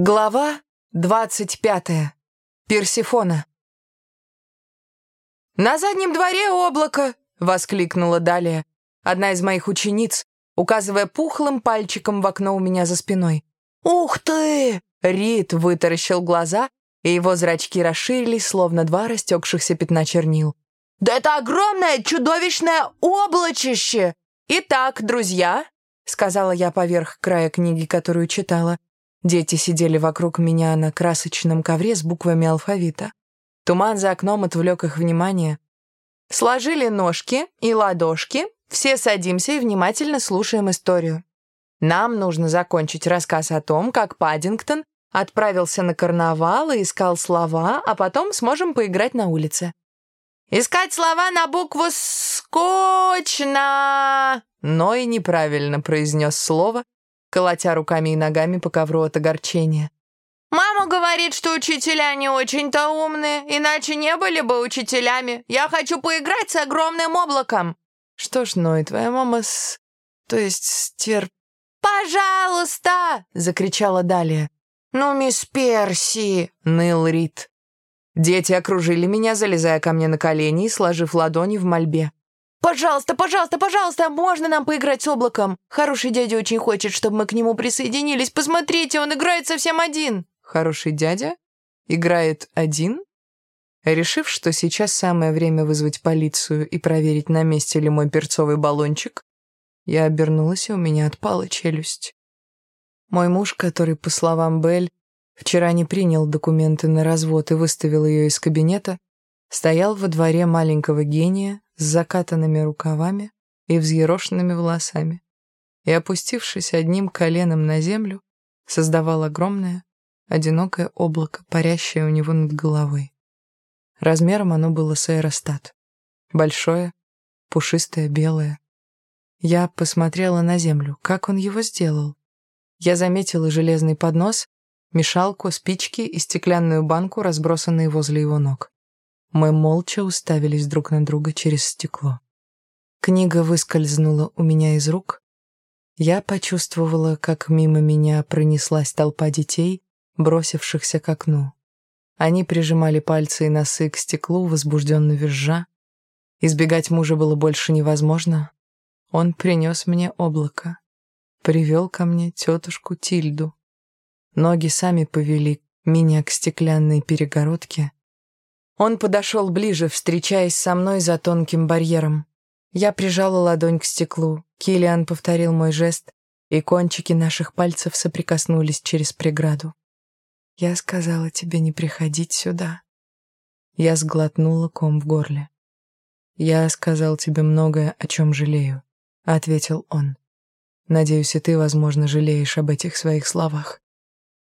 Глава двадцать пятая. Персифона. «На заднем дворе облако!» — воскликнула Далия, одна из моих учениц, указывая пухлым пальчиком в окно у меня за спиной. «Ух ты!» — Рид вытаращил глаза, и его зрачки расширились, словно два растекшихся пятна чернил. «Да это огромное чудовищное облачище!» «Итак, друзья», — сказала я поверх края книги, которую читала, Дети сидели вокруг меня на красочном ковре с буквами алфавита. Туман за окном отвлек их внимание. Сложили ножки и ладошки, все садимся и внимательно слушаем историю. Нам нужно закончить рассказ о том, как Паддингтон отправился на карнавал и искал слова, а потом сможем поиграть на улице. «Искать слова на букву «скучно», но и неправильно произнес слово, колотя руками и ногами по ковру от огорчения. «Мама говорит, что учителя не очень-то умные, иначе не были бы учителями. Я хочу поиграть с огромным облаком». «Что ж, ну и твоя мама с... то есть стер...» «Пожалуйста!» — закричала Далия. «Ну, мисс Перси!» — ныл Рид. Дети окружили меня, залезая ко мне на колени и сложив ладони в мольбе. «Пожалуйста, пожалуйста, пожалуйста, можно нам поиграть с облаком? Хороший дядя очень хочет, чтобы мы к нему присоединились. Посмотрите, он играет совсем один». «Хороший дядя? Играет один?» Решив, что сейчас самое время вызвать полицию и проверить, на месте ли мой перцовый баллончик, я обернулась, и у меня отпала челюсть. Мой муж, который, по словам Белль, вчера не принял документы на развод и выставил ее из кабинета, стоял во дворе маленького гения, с закатанными рукавами и взъерошенными волосами, и, опустившись одним коленом на землю, создавал огромное, одинокое облако, парящее у него над головой. Размером оно было с аэростат. Большое, пушистое, белое. Я посмотрела на землю. Как он его сделал? Я заметила железный поднос, мешалку, спички и стеклянную банку, разбросанные возле его ног. Мы молча уставились друг на друга через стекло. Книга выскользнула у меня из рук. Я почувствовала, как мимо меня пронеслась толпа детей, бросившихся к окну. Они прижимали пальцы и носы к стеклу, возбужденно визжа. Избегать мужа было больше невозможно. Он принес мне облако. Привел ко мне тетушку Тильду. Ноги сами повели меня к стеклянной перегородке, он подошел ближе, встречаясь со мной за тонким барьером. Я прижала ладонь к стеклу. Килиан повторил мой жест, и кончики наших пальцев соприкоснулись через преграду. «Я сказала тебе не приходить сюда». Я сглотнула ком в горле. «Я сказал тебе многое, о чем жалею», — ответил он. «Надеюсь, и ты, возможно, жалеешь об этих своих словах».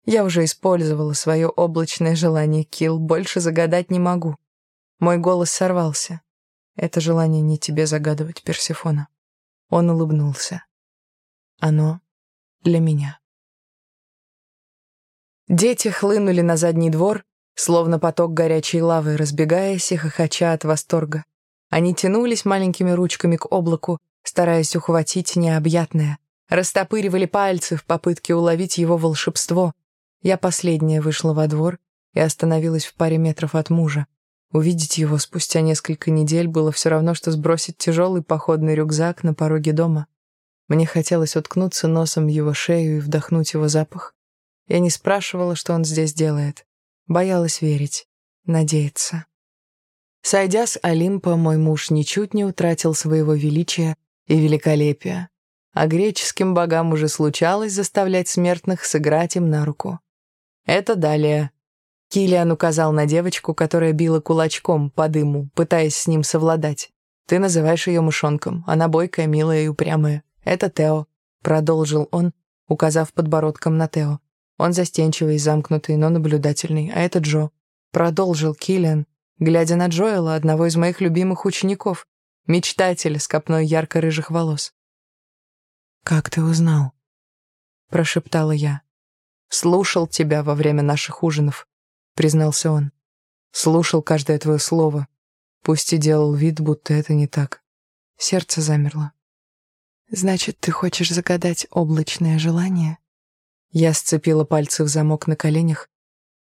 Я уже использовала свое облачное желание, Килл, больше загадать не могу. Мой голос сорвался. Это желание не тебе загадывать, Персифона. Он улыбнулся. Оно для меня. Дети хлынули на задний двор, словно поток горячей лавы, разбегаясь и хохоча от восторга. Они тянулись маленькими ручками к облаку, стараясь ухватить необъятное, растопыривали пальцы в попытке уловить его волшебство — я последняя вышла во двор и остановилась в паре метров от мужа. Увидеть его спустя несколько недель было все равно, что сбросить тяжелый походный рюкзак на пороге дома. Мне хотелось уткнуться носом в его шею и вдохнуть его запах. Я не спрашивала, что он здесь делает. Боялась верить, надеяться. Сойдя с Олимпа, мой муж ничуть не утратил своего величия и великолепия, а греческим богам уже случалось заставлять смертных сыграть им на руку. «Это далее». Килиан указал на девочку, которая била кулачком по дыму, пытаясь с ним совладать. «Ты называешь ее мышонком. Она бойкая, милая и упрямая. Это Тео», — продолжил он, указав подбородком на Тео. «Он застенчивый, замкнутый, но наблюдательный. А это Джо», — продолжил Килиан, глядя на Джоэла, одного из моих любимых учеников, мечтателя с копной ярко-рыжих волос. «Как ты узнал?» — прошептала я. «Слушал тебя во время наших ужинов», — признался он. «Слушал каждое твое слово, пусть и делал вид, будто это не так. Сердце замерло». «Значит, ты хочешь загадать облачное желание?» Я сцепила пальцы в замок на коленях,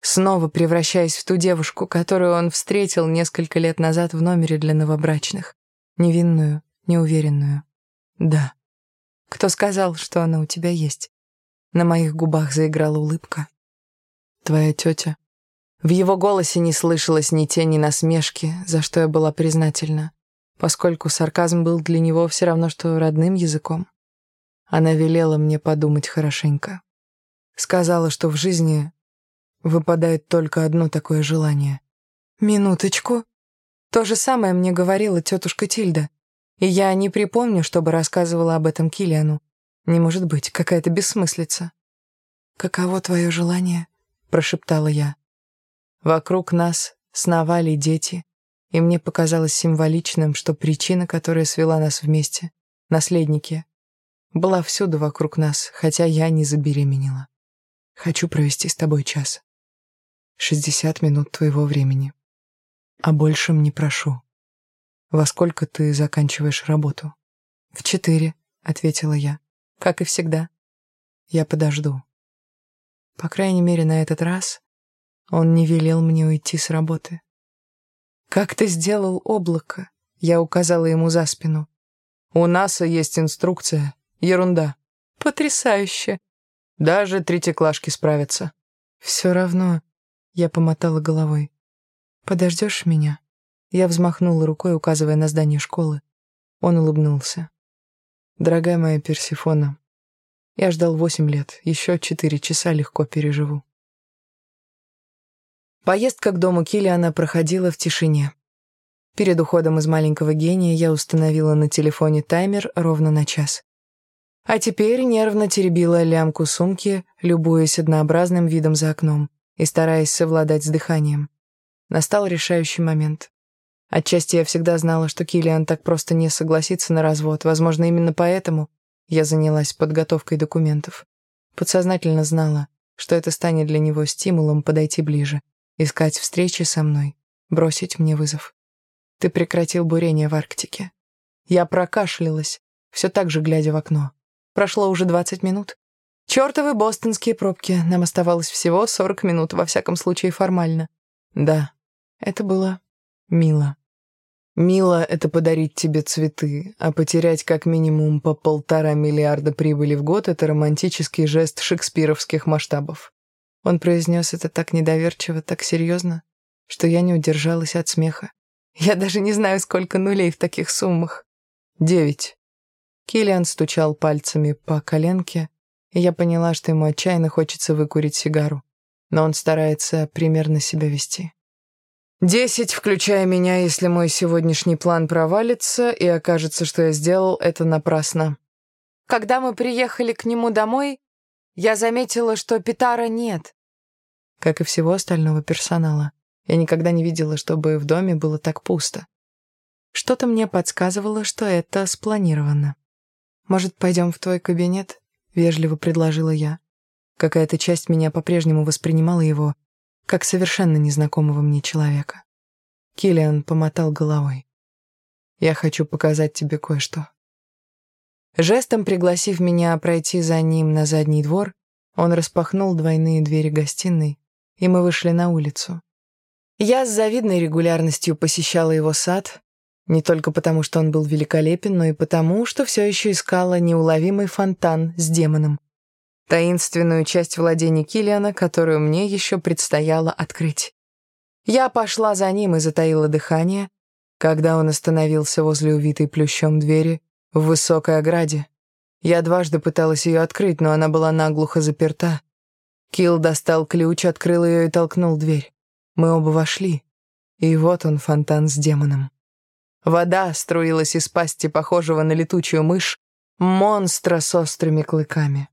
снова превращаясь в ту девушку, которую он встретил несколько лет назад в номере для новобрачных. Невинную, неуверенную. Да. Кто сказал, что она у тебя есть? На моих губах заиграла улыбка. Твоя тетя. В его голосе не слышалось ни тени насмешки, за что я была признательна, поскольку сарказм был для него все равно, что родным языком. Она велела мне подумать хорошенько. Сказала, что в жизни выпадает только одно такое желание. «Минуточку. То же самое мне говорила тетушка Тильда. И я не припомню, чтобы рассказывала об этом Килиану. Не может быть, какая-то бессмыслица». «Каково твое желание?» — прошептала я. Вокруг нас сновали дети, и мне показалось символичным, что причина, которая свела нас вместе, наследники, была всюду вокруг нас, хотя я не забеременела. Хочу провести с тобой час. Шестьдесят минут твоего времени. А большем не прошу. Во сколько ты заканчиваешь работу? В четыре, ответила я. Как и всегда. Я подожду. По крайней мере, на этот раз он не велел мне уйти с работы. «Как ты сделал облако?» Я указала ему за спину. «У НАСА есть инструкция. Ерунда». «Потрясающе!» Даже третьеклашки справятся. Все равно, я помотала головой. Подождешь меня? Я взмахнула рукой, указывая на здание школы. Он улыбнулся. Дорогая моя Персифона, я ждал восемь лет, еще четыре часа легко переживу. Поездка к дому Киллиана проходила в тишине. Перед уходом из маленького гения я установила на телефоне таймер ровно на час. А теперь нервно теребила лямку сумки, любуясь однообразным видом за окном и стараясь совладать с дыханием. Настал решающий момент. Отчасти я всегда знала, что Киллиан так просто не согласится на развод. Возможно, именно поэтому я занялась подготовкой документов. Подсознательно знала, что это станет для него стимулом подойти ближе, искать встречи со мной, бросить мне вызов. Ты прекратил бурение в Арктике. Я прокашлялась, все так же глядя в окно. Прошло уже 20 минут. Чёртовы бостонские пробки. Нам оставалось всего 40 минут, во всяком случае формально. Да, это было мило. Мило — это подарить тебе цветы, а потерять как минимум по полтора миллиарда прибыли в год — это романтический жест шекспировских масштабов. Он произнес это так недоверчиво, так серьезно, что я не удержалась от смеха. Я даже не знаю, сколько нулей в таких суммах. Девять. Киллиан стучал пальцами по коленке, и я поняла, что ему отчаянно хочется выкурить сигару, но он старается примерно себя вести. «Десять, включая меня, если мой сегодняшний план провалится, и окажется, что я сделал это напрасно». Когда мы приехали к нему домой, я заметила, что Питара нет. Как и всего остального персонала. Я никогда не видела, чтобы в доме было так пусто. Что-то мне подсказывало, что это спланировано. «Может, пойдем в твой кабинет?» — вежливо предложила я. Какая-то часть меня по-прежнему воспринимала его как совершенно незнакомого мне человека. Киллиан помотал головой. «Я хочу показать тебе кое-что». Жестом пригласив меня пройти за ним на задний двор, он распахнул двойные двери гостиной, и мы вышли на улицу. Я с завидной регулярностью посещала его сад, не только потому, что он был великолепен, но и потому, что все еще искала неуловимый фонтан с демоном. Таинственную часть владений Килиана, которую мне еще предстояло открыть. Я пошла за ним и затаила дыхание, когда он остановился возле увитой плющом двери в высокой ограде. Я дважды пыталась ее открыть, но она была наглухо заперта. Килл достал ключ, открыл ее и толкнул дверь. Мы оба вошли. И вот он, фонтан с демоном. Вода струилась из пасти, похожего на летучую мышь, монстра с острыми клыками.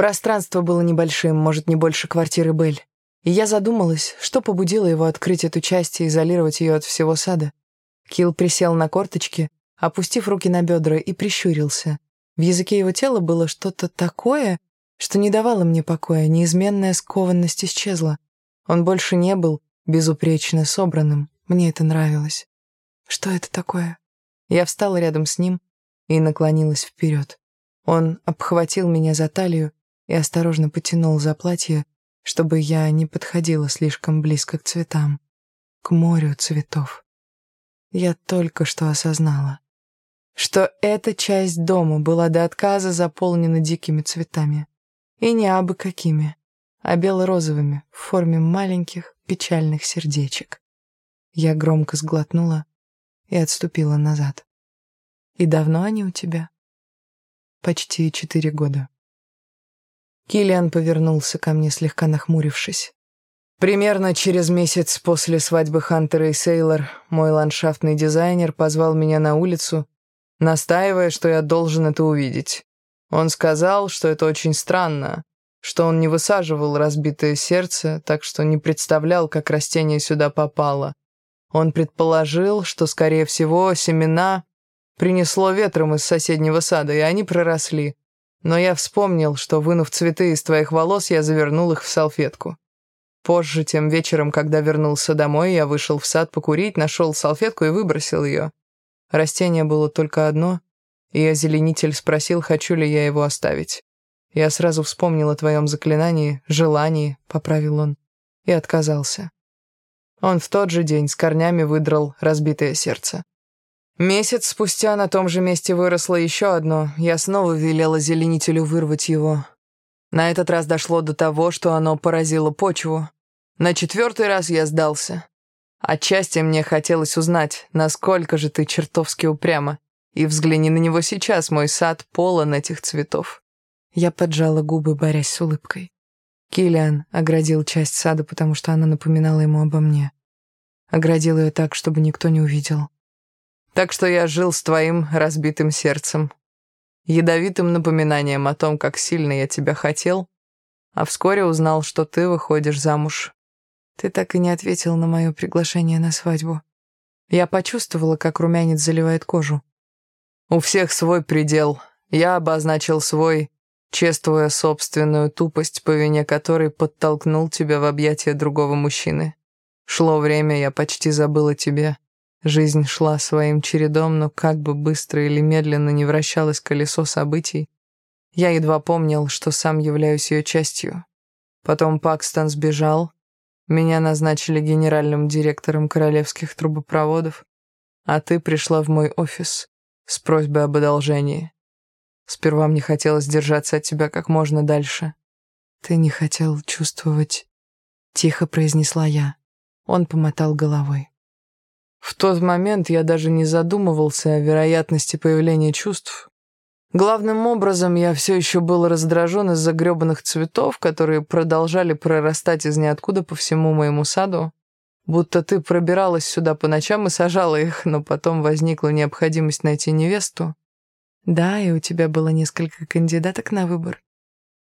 Пространство было небольшим, может, не больше квартиры Бель. И я задумалась, что побудило его открыть эту часть и изолировать ее от всего сада. Килл присел на корточки, опустив руки на бедра, и прищурился. В языке его тела было что-то такое, что не давало мне покоя, неизменная скованность исчезла. Он больше не был безупречно собранным, мне это нравилось. Что это такое? Я встала рядом с ним и наклонилась вперед. Он обхватил меня за талию и осторожно потянул за платье, чтобы я не подходила слишком близко к цветам, к морю цветов. Я только что осознала, что эта часть дома была до отказа заполнена дикими цветами. И не абы какими, а бело-розовыми, в форме маленьких печальных сердечек. Я громко сглотнула и отступила назад. «И давно они у тебя?» «Почти четыре года». Киллиан повернулся ко мне, слегка нахмурившись. Примерно через месяц после свадьбы Хантера и Сейлор мой ландшафтный дизайнер позвал меня на улицу, настаивая, что я должен это увидеть. Он сказал, что это очень странно, что он не высаживал разбитое сердце, так что не представлял, как растение сюда попало. Он предположил, что, скорее всего, семена принесло ветром из соседнего сада, и они проросли. Но я вспомнил, что, вынув цветы из твоих волос, я завернул их в салфетку. Позже, тем вечером, когда вернулся домой, я вышел в сад покурить, нашел салфетку и выбросил ее. Растение было только одно, и озеленитель спросил, хочу ли я его оставить. Я сразу вспомнил о твоем заклинании, желании, поправил он, и отказался. Он в тот же день с корнями выдрал разбитое сердце. Месяц спустя на том же месте выросло еще одно. Я снова велела зеленителю вырвать его. На этот раз дошло до того, что оно поразило почву. На четвертый раз я сдался. Отчасти мне хотелось узнать, насколько же ты чертовски упряма. И взгляни на него сейчас, мой сад полон этих цветов. Я поджала губы, борясь с улыбкой. Киллиан оградил часть сада, потому что она напоминала ему обо мне. Оградил ее так, чтобы никто не увидел. Так что я жил с твоим разбитым сердцем. Ядовитым напоминанием о том, как сильно я тебя хотел, а вскоре узнал, что ты выходишь замуж. Ты так и не ответил на мое приглашение на свадьбу. Я почувствовала, как румянец заливает кожу. У всех свой предел. Я обозначил свой, чествуя собственную тупость, по вине которой подтолкнул тебя в объятия другого мужчины. Шло время, я почти забыла тебе. Жизнь шла своим чередом, но как бы быстро или медленно не вращалось колесо событий, я едва помнил, что сам являюсь ее частью. Потом Пакстон сбежал, меня назначили генеральным директором королевских трубопроводов, а ты пришла в мой офис с просьбой об одолжении. Сперва мне хотелось держаться от тебя как можно дальше. Ты не хотел чувствовать... Тихо произнесла я. Он помотал головой. В тот момент я даже не задумывался о вероятности появления чувств. Главным образом я все еще был раздражен из-за гребаных цветов, которые продолжали прорастать из ниоткуда по всему моему саду. Будто ты пробиралась сюда по ночам и сажала их, но потом возникла необходимость найти невесту. Да, и у тебя было несколько кандидаток на выбор.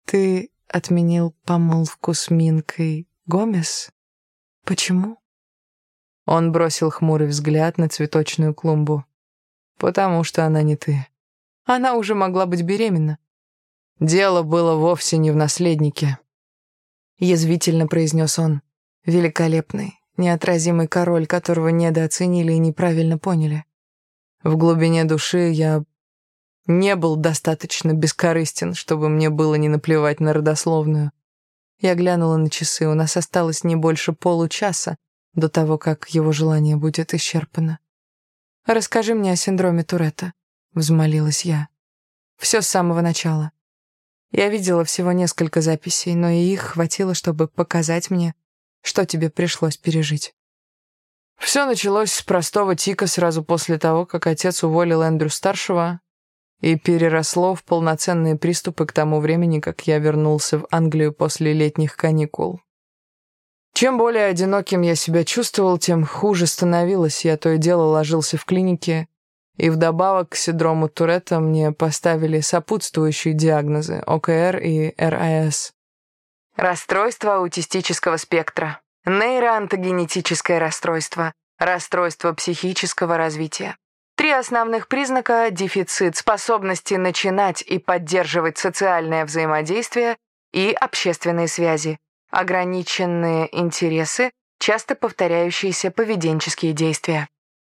Ты отменил помолвку с Минкой Гомес? Почему? Он бросил хмурый взгляд на цветочную клумбу. Потому что она не ты. Она уже могла быть беременна. Дело было вовсе не в наследнике. Язвительно произнес он. Великолепный, неотразимый король, которого недооценили и неправильно поняли. В глубине души я не был достаточно бескорыстен, чтобы мне было не наплевать на родословную. Я глянула на часы, у нас осталось не больше получаса до того, как его желание будет исчерпано. «Расскажи мне о синдроме Туретта», — взмолилась я. «Все с самого начала. Я видела всего несколько записей, но и их хватило, чтобы показать мне, что тебе пришлось пережить. Все началось с простого тика сразу после того, как отец уволил Эндрю-старшего и переросло в полноценные приступы к тому времени, как я вернулся в Англию после летних каникул. Чем более одиноким я себя чувствовал, тем хуже становилось. Я то и дело ложился в клинике, и вдобавок к синдрому Туретта мне поставили сопутствующие диагнозы ОКР и РАС. Расстройство аутистического спектра, нейроантогенетическое расстройство, расстройство психического развития. Три основных признака – дефицит способности начинать и поддерживать социальное взаимодействие и общественные связи, ограниченные интересы, часто повторяющиеся поведенческие действия.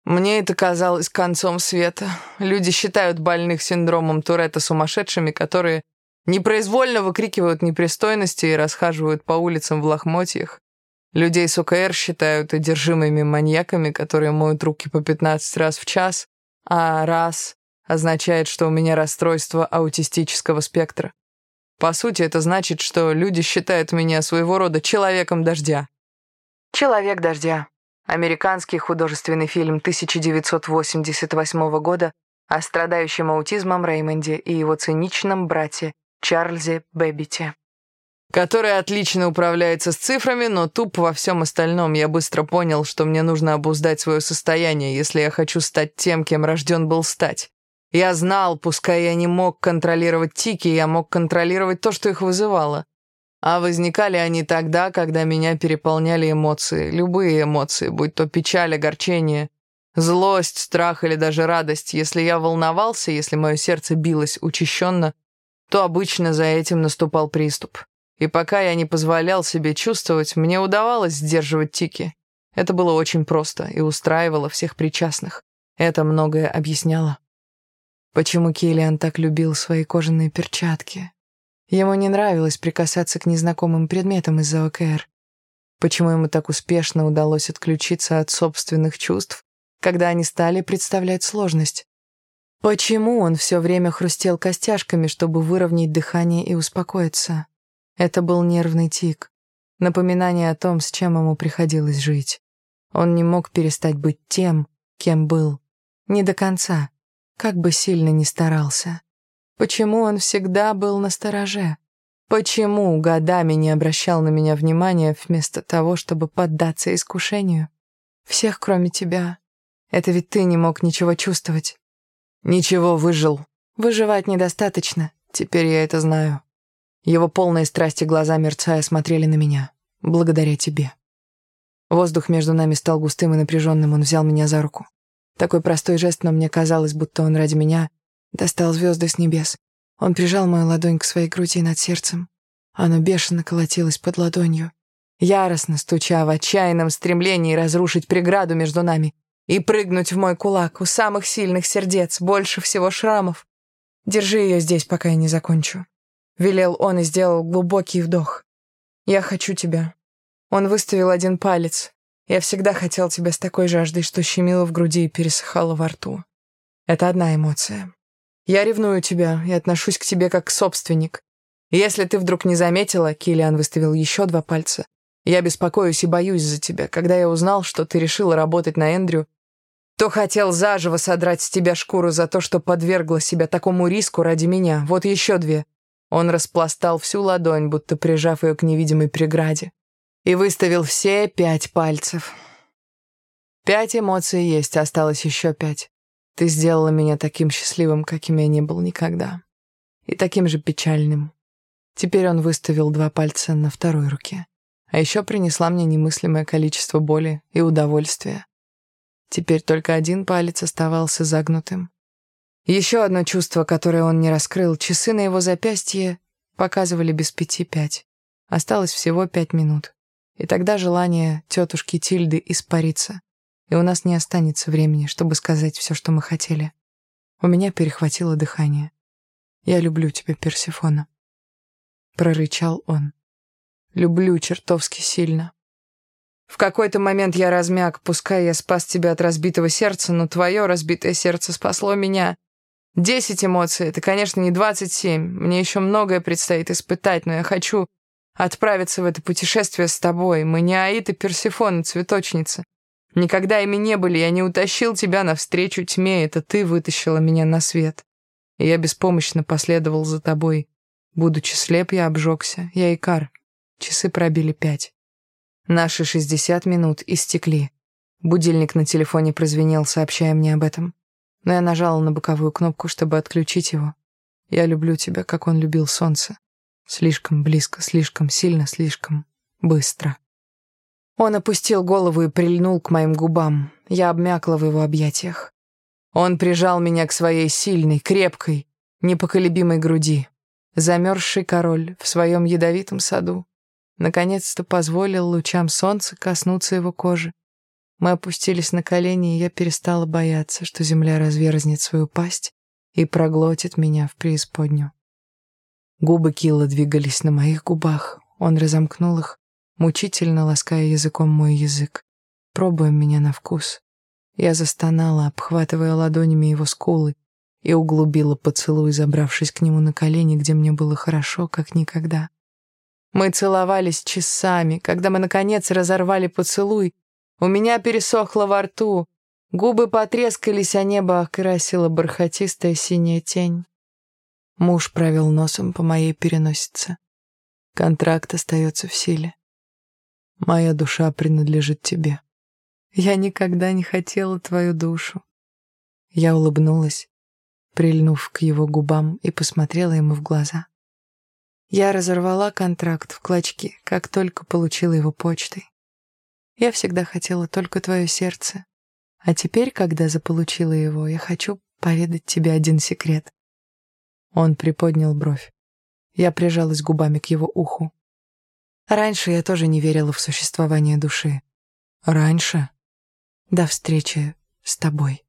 Мне это казалось концом света. Люди считают больных синдромом Туретта сумасшедшими, которые Непроизвольно выкрикивают непристойности и расхаживают по улицам в лохмотьях. Людей с ОКР считают одержимыми маньяками, которые моют руки по 15 раз в час, а раз означает, что у меня расстройство аутистического спектра. По сути, это значит, что люди считают меня своего рода человеком дождя. «Человек дождя» — американский художественный фильм 1988 года о страдающем аутизмом Реймонде и его циничном брате Чарльзе Бэббите. Который отлично управляется с цифрами, но туп во всем остальном. Я быстро понял, что мне нужно обуздать свое состояние, если я хочу стать тем, кем рожден был стать. Я знал, пускай я не мог контролировать тики, я мог контролировать то, что их вызывало. А возникали они тогда, когда меня переполняли эмоции, любые эмоции, будь то печаль, огорчение, злость, страх или даже радость. Если я волновался, если мое сердце билось учащенно, то обычно за этим наступал приступ. И пока я не позволял себе чувствовать, мне удавалось сдерживать тики. Это было очень просто и устраивало всех причастных. Это многое объясняло. Почему Киллиан так любил свои кожаные перчатки? Ему не нравилось прикасаться к незнакомым предметам из-за ОКР. Почему ему так успешно удалось отключиться от собственных чувств, когда они стали представлять сложность? Почему он все время хрустел костяшками, чтобы выровнять дыхание и успокоиться? Это был нервный тик, напоминание о том, с чем ему приходилось жить. Он не мог перестать быть тем, кем был. Не до конца, как бы сильно ни старался. Почему он всегда был на стороже? Почему годами не обращал на меня внимания вместо того, чтобы поддаться искушению? Всех, кроме тебя. Это ведь ты не мог ничего чувствовать. «Ничего, выжил. Выживать недостаточно. Теперь я это знаю». Его полные страсти глаза, мерцая, смотрели на меня. «Благодаря тебе». Воздух между нами стал густым и напряженным, он взял меня за руку. Такой простой жест, но мне казалось, будто он ради меня достал звезды с небес. Он прижал мою ладонь к своей груди над сердцем. Оно бешено колотилось под ладонью, яростно стуча в отчаянном стремлении разрушить преграду между нами и прыгнуть в мой кулак у самых сильных сердец, больше всего шрамов. Держи ее здесь, пока я не закончу. Велел он и сделал глубокий вдох. Я хочу тебя. Он выставил один палец. Я всегда хотел тебя с такой жаждой, что щемило в груди и пересыхало во рту. Это одна эмоция. Я ревную тебя и отношусь к тебе как собственник. Если ты вдруг не заметила, Килиан выставил еще два пальца. Я беспокоюсь и боюсь за тебя. Когда я узнал, что ты решила работать на Эндрю, то хотел заживо содрать с тебя шкуру за то, что подвергла себя такому риску ради меня. Вот еще две. Он распластал всю ладонь, будто прижав ее к невидимой преграде, и выставил все пять пальцев. Пять эмоций есть, осталось еще пять. Ты сделала меня таким счастливым, каким я не был никогда. И таким же печальным. Теперь он выставил два пальца на второй руке. А еще принесла мне немыслимое количество боли и удовольствия. Теперь только один палец оставался загнутым. Еще одно чувство, которое он не раскрыл, часы на его запястье показывали без пяти пять. Осталось всего пять минут. И тогда желание тетушки Тильды испарится, и у нас не останется времени, чтобы сказать все, что мы хотели. У меня перехватило дыхание. «Я люблю тебя, Персифона», — прорычал он. «Люблю чертовски сильно. В какой-то момент я размяк, пускай я спас тебя от разбитого сердца, но твое разбитое сердце спасло меня. Десять эмоций — это, конечно, не двадцать семь. Мне еще многое предстоит испытать, но я хочу отправиться в это путешествие с тобой. Мы не Аид и Персифон, цветочница. Никогда ими не были, я не утащил тебя навстречу тьме, это ты вытащила меня на свет. И я беспомощно последовал за тобой. Будучи слеп, я обжегся. Я Икар. Часы пробили пять. Наши 60 минут истекли. Будильник на телефоне прозвенел, сообщая мне об этом. Но я нажала на боковую кнопку, чтобы отключить его. Я люблю тебя, как он любил солнце. Слишком близко, слишком сильно, слишком быстро. Он опустил голову и прильнул к моим губам. Я обмякла в его объятиях. Он прижал меня к своей сильной, крепкой, непоколебимой груди. Замерзший король в своем ядовитом саду наконец-то позволил лучам солнца коснуться его кожи. Мы опустились на колени, и я перестала бояться, что земля разверзнет свою пасть и проглотит меня в преисподнюю. Губы Килла двигались на моих губах. Он разомкнул их, мучительно лаская языком мой язык, пробуя меня на вкус. Я застонала, обхватывая ладонями его скулы, и углубила поцелуй, забравшись к нему на колени, где мне было хорошо, как никогда. Мы целовались часами. Когда мы, наконец, разорвали поцелуй, у меня пересохло во рту, губы потрескались, а небо окрасила бархатистая синяя тень. Муж провел носом по моей переносице. Контракт остается в силе. Моя душа принадлежит тебе. Я никогда не хотела твою душу. Я улыбнулась, прильнув к его губам и посмотрела ему в глаза. Я разорвала контракт в клочки, как только получила его почтой. Я всегда хотела только твое сердце. А теперь, когда заполучила его, я хочу поведать тебе один секрет. Он приподнял бровь. Я прижалась губами к его уху. Раньше я тоже не верила в существование души. Раньше? До встречи с тобой.